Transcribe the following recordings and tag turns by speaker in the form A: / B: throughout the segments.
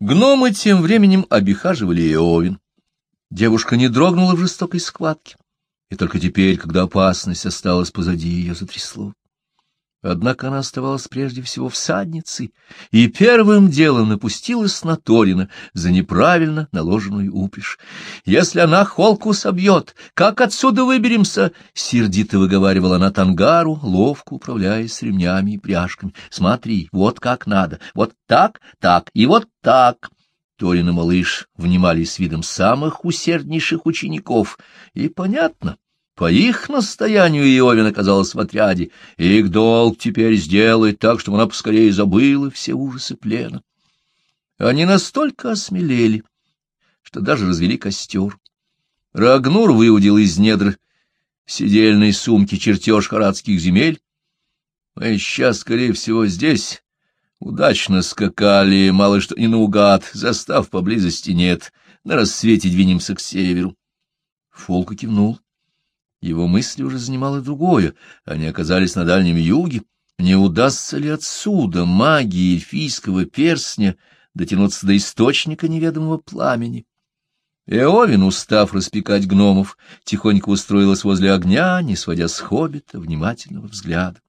A: Гномы тем временем обихаживали Иовин. Девушка не дрогнула в жестокой схватке, и только теперь, когда опасность осталась позади, ее затрясло. Однако она оставалась прежде всего всадницей, и первым делом напустилась на Торина за неправильно наложенную упряжь. «Если она холку собьет, как отсюда выберемся?» — сердито выговаривала она Тангару, ловко управляясь ремнями и пряжками. «Смотри, вот как надо, вот так, так и вот так». Торин и малыш внимали с видом самых усерднейших учеников, и понятно — по их настоянию Иовин оказалась в отряде, и их долг теперь сделать так, чтобы она поскорее забыла все ужасы плена. Они настолько осмелели, что даже развели костер. Рагнур выудил из недр сидельной сумки чертеж харадских земель. Мы сейчас, скорее всего, здесь удачно скакали, мало что не наугад, застав поблизости нет, на рассвете двинемся к северу. Фолка кивнул. Его мысли уже занимало другое. Они оказались на Дальнем Юге. Не удастся ли отсюда магии эльфийского перстня дотянуться до источника неведомого пламени? Эовин, устав распекать гномов, тихонько устроилась возле огня, не сводя с хоббита внимательного взгляда.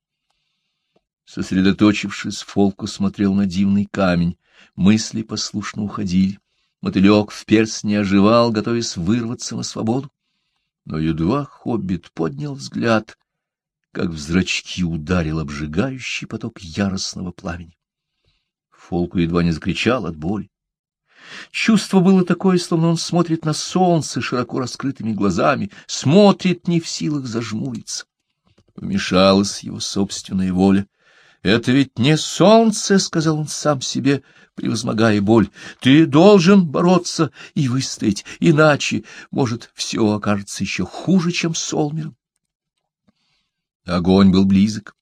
A: Сосредоточившись, Фолку смотрел на дивный камень. Мысли послушно уходили. Мотылек в перстне оживал, готовясь вырваться на свободу но едва хоббит поднял взгляд, как в зрачки ударил обжигающий поток яростного пламени. Фолку едва не закричал от боли. Чувство было такое, словно он смотрит на солнце широко раскрытыми глазами, смотрит не в силах зажмуриться. Вмешалась его собственная воля — это ведь не солнце, — сказал он сам себе, превозмогая боль. Ты должен бороться и выстоять, иначе, может, все окажется еще хуже, чем с. Огонь был близок.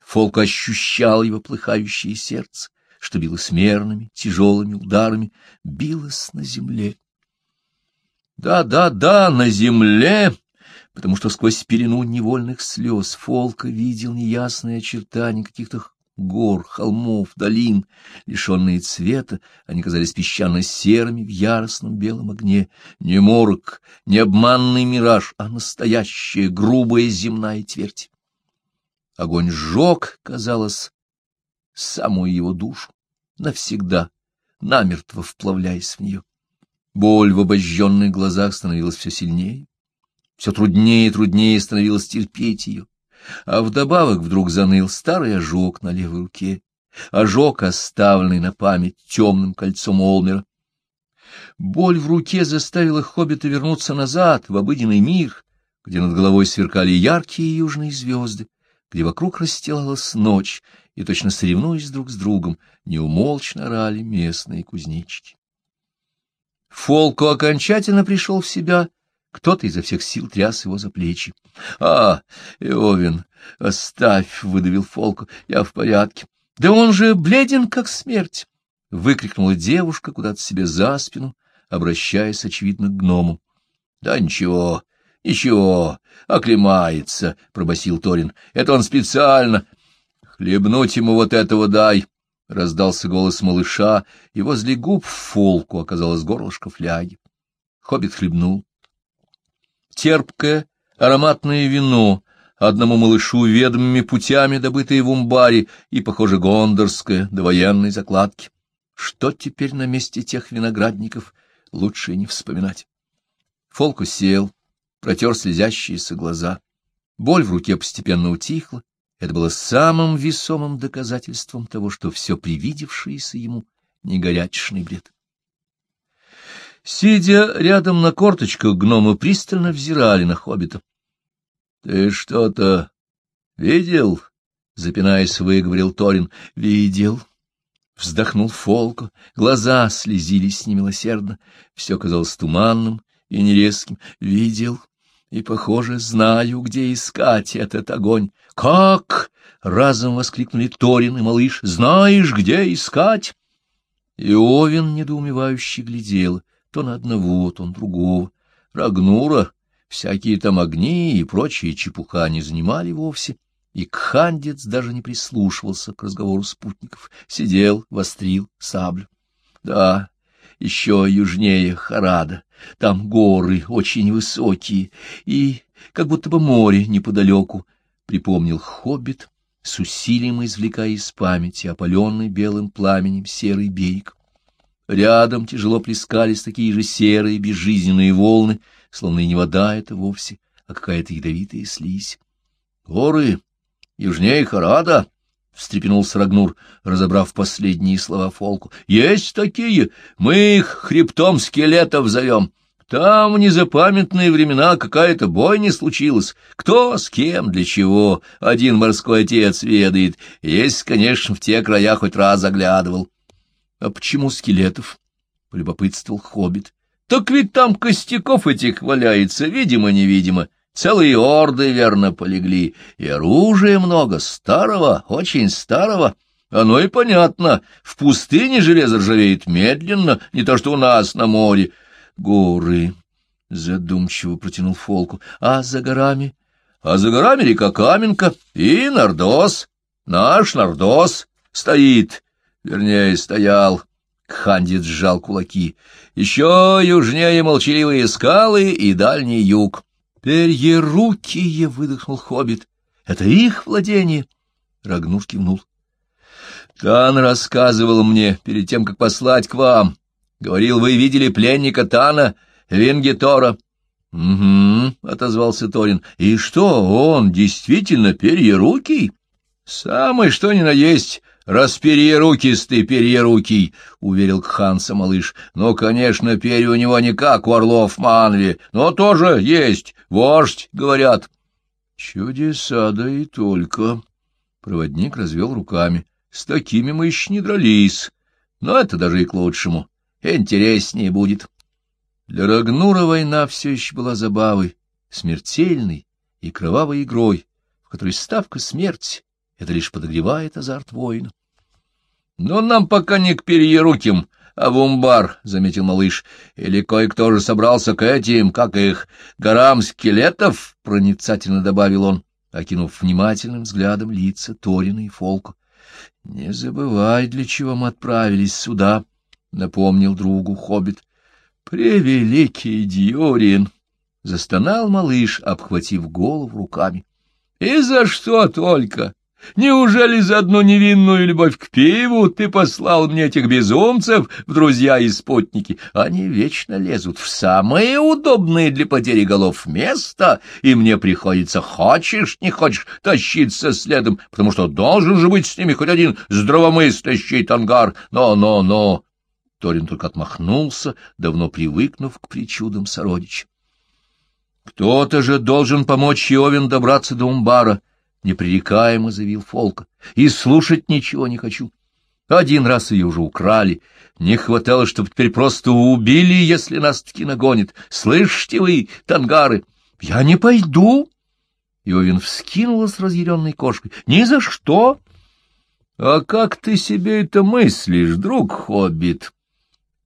A: Фолк ощущал его плыхающее сердце, что билось мерными, тяжелыми ударами, билось на земле. Да, да, да, на земле, потому что сквозь пелену невольных слез Фолка видел неясные очертания каких-то гор, холмов, долин. Лишенные цвета, они казались песчано-серыми в яростном белом огне. Не морок, не обманный мираж, а настоящая грубая земная твердь. Огонь сжег, казалось, самую его душу, навсегда, намертво вплавляясь в нее. Боль в обожженных глазах становилась все сильнее. Все труднее и труднее становилось терпеть ее. А вдобавок вдруг заныл старый ожог на левой руке, ожог, оставленный на память темным кольцом Олмера. Боль в руке заставила хоббита вернуться назад, в обыденный мир, где над головой сверкали яркие южные звезды, где вокруг расстилалась ночь, и, точно соревнуясь друг с другом, неумолчно орали местные кузнечики. Фолко окончательно пришел в себя кто-то изо всех сил тряс его за плечи. — А, Иовин, оставь, — выдавил Фолку, — я в порядке. — Да он же бледен, как смерть! — выкрикнула девушка куда-то себе за спину, обращаясь, очевидно, к гному. — Да ничего, ничего, оклемается, — пробасил Торин. — Это он специально. — Хлебнуть ему вот этого дай! — раздался голос малыша, и возле губ Фолку оказалось горлышко фляги. Хоббит хлебнул терпкое, ароматное вино, одному малышу ведомыми путями, добытые в умбаре, и, похоже, гондорское, до военной закладки. Что теперь на месте тех виноградников, лучше не вспоминать. Фолку сел, протер слезящиеся глаза. Боль в руке постепенно утихла. Это было самым весомым доказательством того, что все привидевшееся ему — не горячечный бред. Сидя рядом на корточках, гномы пристально взирали на хоббита. — Ты что-то видел? — запинаясь, выговорил Торин. — Видел. Вздохнул Фолко, глаза слезились немилосердно, все казалось туманным и нерезким. Видел и, похоже, знаю, где искать этот огонь. — Как? — разом воскликнули Торин и малыш. — Знаешь, где искать? И Овен недоумевающе глядел то на одного, то на другого. Рагнура, всякие там огни и прочие чепуха не занимали вовсе, и Кхандец даже не прислушивался к разговору спутников, сидел, вострил саблю. — Да, еще южнее Харада. Там горы очень высокие и как будто бы море неподалеку, — припомнил хоббит, с усилием извлекая из памяти опаленный белым пламенем серый берег. Рядом тяжело плескались такие же серые безжизненные волны, словно и не вода это вовсе, а какая-то ядовитая слизь. — Горы южнее Харада, — встрепенулся Рагнур, разобрав последние слова Фолку. — Есть такие, мы их хребтом скелетов зовем. Там в незапамятные времена какая-то бойня случилась. Кто, с кем, для чего, один морской отец ведает, есть, конечно, в те края хоть раз заглядывал. — А почему скелетов? — полюбопытствовал хоббит. — Так ведь там костяков этих валяется, видимо-невидимо. Целые орды, верно, полегли, и оружия много, старого, очень старого. Оно и понятно, в пустыне железо ржавеет медленно, не то что у нас на море. Горы, — задумчиво протянул Фолку, — а за горами? А за горами река Каменка и Нордос, наш Нордос, стоит, вернее, стоял. Хандит сжал кулаки. Еще южнее молчаливые скалы и дальний юг. «Перьерукие!» — выдохнул хоббит. «Это их владение!» Рагнур кивнул. «Тан рассказывал мне перед тем, как послать к вам. Говорил, вы видели пленника Тана, Вингетора». «Угу», — отозвался Торин. «И что, он действительно перьерукий?» «Самый что ни на есть, расперьерукистый перьерукий», — уверил Ханса малыш. «Но, конечно, перья у него не как у орлов Манви, но тоже есть, вождь, говорят». «Чудеса, да и только», — проводник развел руками. «С такими мы еще не дрались, но это даже и к лучшему. Интереснее будет». Для Рагнура война все еще была забавой, смертельной и кровавой игрой, в которой ставка смерти это лишь подогревает азарт воина. — Но нам пока не к перьеруким, а в умбар, — заметил малыш. — Или кое-кто же собрался к этим, как их, горам скелетов, — проницательно добавил он, окинув внимательным взглядом лица Торина и Фолка. — Не забывай, для чего мы отправились сюда, — напомнил другу хоббит. — Превеликий Дьюрин! — застонал малыш, обхватив голову руками. — И за что только? Неужели за одну невинную любовь к пиву ты послал мне этих безумцев в друзья и спутники? Они вечно лезут в самые удобные для потери голов места, и мне приходится, хочешь, не хочешь, тащиться следом, потому что должен же быть с ними хоть один здравомыслящий тангар. Но-но-но! Торин только отмахнулся, давно привыкнув к причудам сородича. Кто-то же должен помочь Йовин добраться до Умбара — непререкаемо заявил Фолка, — и слушать ничего не хочу. Один раз ее уже украли. Не хватало, чтобы теперь просто убили, если нас таки нагонит. Слышите вы, тангары? Я не пойду. Иовин вскинула с разъяренной кошкой. Ни за что. А как ты себе это мыслишь, друг Хоббит?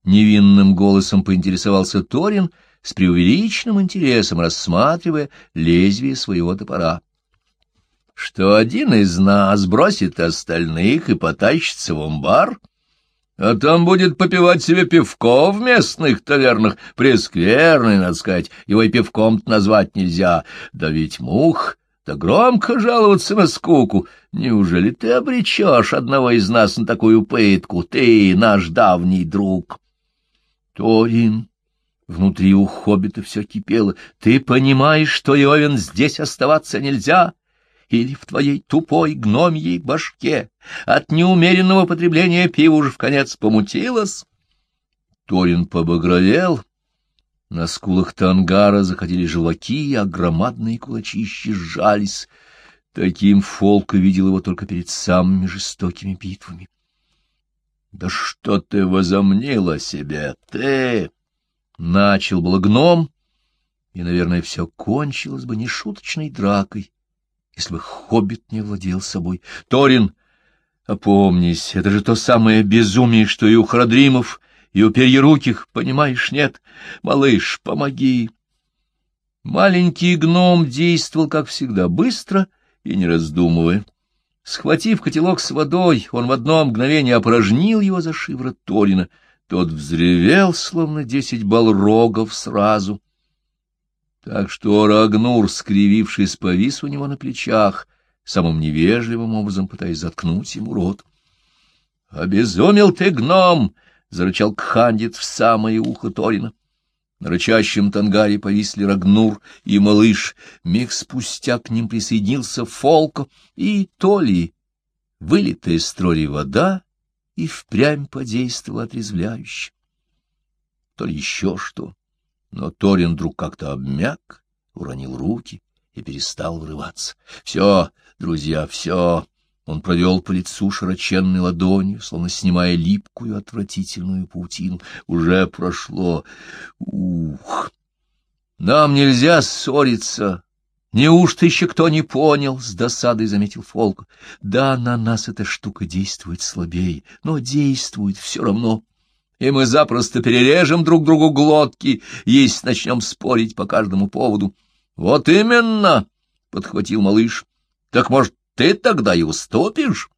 A: Невинным голосом поинтересовался Торин, с преувеличенным интересом рассматривая лезвие своего топора что один из нас бросит остальных и потащится в амбар, а там будет попивать себе пивко в местных тавернах, прескверный, надо сказать, его и пивком назвать нельзя, да ведь мух, да громко жаловаться на скуку. Неужели ты обречешь одного из нас на такую пытку, ты, наш давний друг? Торин, внутри у хоббита все кипело, ты понимаешь, что Иовен здесь оставаться нельзя? Или в твоей тупой гномьей башке от неумеренного потребления пива уж в конец помутилось? Торин побагровел, на скулах тангара заходили желваки, а громадные кулачищи сжались. Таким Фолк видел его только перед самыми жестокими битвами. — Да что ты возомнил о себе, ты! Начал был гном, и, наверное, все кончилось бы нешуточной дракой если бы хоббит не владел собой. Торин, опомнись, это же то самое безумие, что и у Храдримов, и у Перьеруких, понимаешь, нет? Малыш, помоги. Маленький гном действовал, как всегда, быстро и не раздумывая. Схватив котелок с водой, он в одно мгновение опорожнил его за шиворот Торина. Тот взревел, словно десять балрогов сразу. Так что Рагнур, скривившись, повис у него на плечах, самым невежливым образом пытаясь заткнуть ему рот. — Обезумел ты, гном! — зарычал Кхандит в самое ухо Торина. На рычащем тангаре повисли Рагнур и малыш. Миг спустя к ним присоединился Фолко, и то ли вылитая из строли вода и впрямь подействовала отрезвляюще. То ли еще что, но Торин вдруг как-то обмяк, уронил руки и перестал врываться. — Все, друзья, все! Он провел по лицу широченной ладонью, словно снимая липкую, отвратительную паутину. Уже прошло. Ух! Нам нельзя ссориться. Неужто еще кто не понял? С досадой заметил Фолк. Да, на нас эта штука действует слабее, но действует все равно. И мы запросто перережем друг другу глотки, если начнем спорить по каждому поводу. Вот именно, — подхватил малыш. Так, может, ты тогда и уступишь?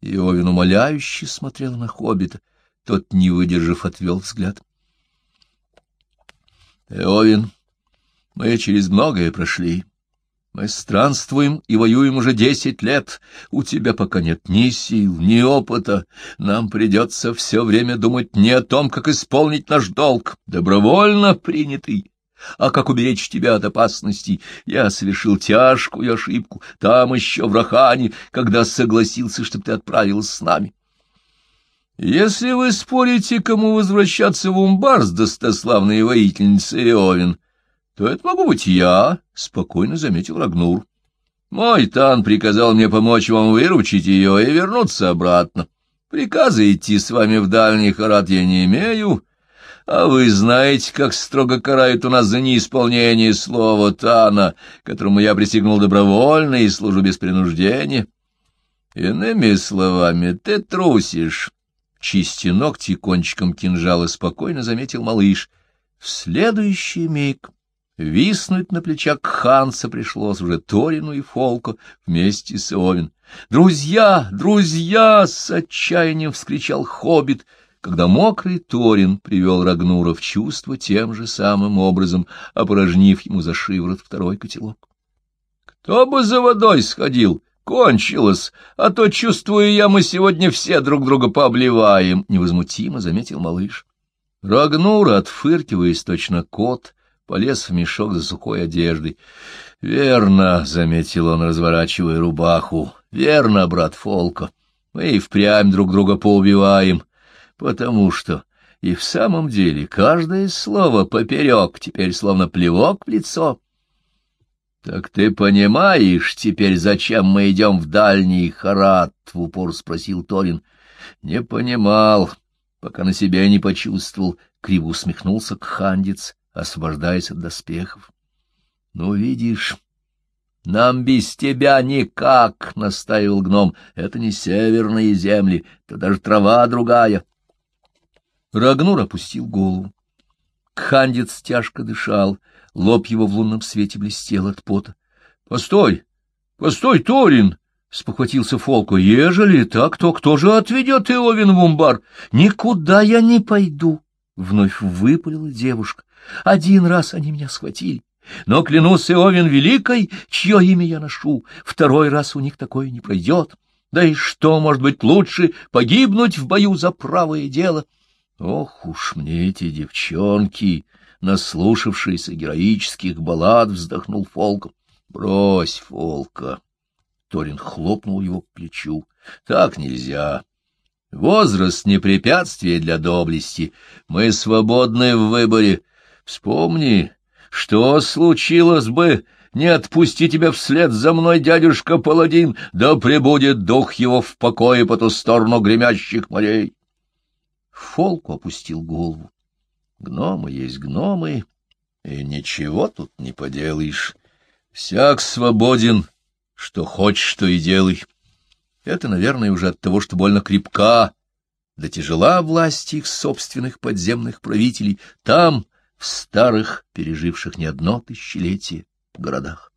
A: Иовин умоляюще смотрел на хоббита. Тот, не выдержав, отвел взгляд. Иовин, мы через многое прошли. Мы странствуем и воюем уже десять лет. У тебя пока нет ни сил, ни опыта. Нам придется все время думать не о том, как исполнить наш долг, добровольно принятый, а как уберечь тебя от опасностей? Я совершил тяжкую ошибку, там еще в Рахане, когда согласился, чтобы ты отправилась с нами. Если вы спорите, кому возвращаться в Умбар с достославной воительницей Иовин, то это могу быть я, — спокойно заметил Рагнур. Мой Тан приказал мне помочь вам выручить ее и вернуться обратно. Приказа идти с вами в дальний Харат я не имею, а вы знаете, как строго карают у нас за неисполнение слова Тана, которому я присягнул добровольно и служу без принуждения. Иными словами, ты трусишь. Чисти ногти кончиком кинжала спокойно заметил малыш. В следующий миг виснуть на плечах Ханса пришлось уже Торину и Фолку вместе с Овен. «Друзья! Друзья!» — с отчаянием вскричал Хоббит — когда мокрый Торин привел Рагнура в чувство тем же самым образом, опорожнив ему за шиворот второй котелок. — Кто бы за водой сходил? Кончилось, а то, чувствую я, мы сегодня все друг друга пообливаем, — невозмутимо заметил малыш. Рагнур, отфыркиваясь точно кот, полез в мешок за сухой одеждой. — Верно, — заметил он, разворачивая рубаху, — верно, брат Фолка, мы и впрямь друг друга поубиваем потому что и в самом деле каждое слово поперек теперь словно плевок в лицо. — Так ты понимаешь теперь, зачем мы идем в дальний Харат? — в упор спросил Торин. — Не понимал, пока на себя не почувствовал. Криво усмехнулся Кхандец, освобождаясь от доспехов. — Ну, видишь... «Нам без тебя никак!» — настаивал гном. «Это не северные земли, это даже трава другая. Рагнур опустил голову. Кхандец тяжко дышал, лоб его в лунном свете блестел от пота. — Постой! Постой, Торин! — спохватился Фолко. — Ежели так, то кто же отведет Иовин в умбар? — Никуда я не пойду! — вновь выпалила девушка. — Один раз они меня схватили. Но, клянусь Иовин Великой, чье имя я ношу, второй раз у них такое не пройдет. Да и что может быть лучше погибнуть в бою за правое дело? — Ох уж мне эти девчонки, наслушавшиеся героических баллад, вздохнул Фолка. Брось, Фолка. Торин хлопнул его к плечу. Так нельзя. Возраст не препятствие для доблести. Мы свободны в выборе. Вспомни, что случилось бы, не отпусти тебя вслед за мной, дядюшка Паладин, да пребудет дух его в покое по ту сторону гремящих морей. Фолку опустил голову. Гномы есть гномы, и ничего тут не поделаешь. Всяк свободен, что хочешь, что и делай. Это, наверное, уже от того, что больно крепка, да тяжела власть их собственных подземных правителей там, в старых, переживших не одно тысячелетие, городах.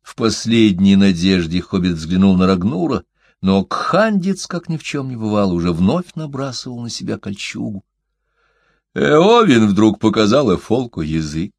A: В последней надежде Хоббит взглянул на Рагнура, Но Кхандец, как ни в чем не бывало, уже вновь набрасывал на себя кольчугу. Эовин вдруг показал Эфолку язык.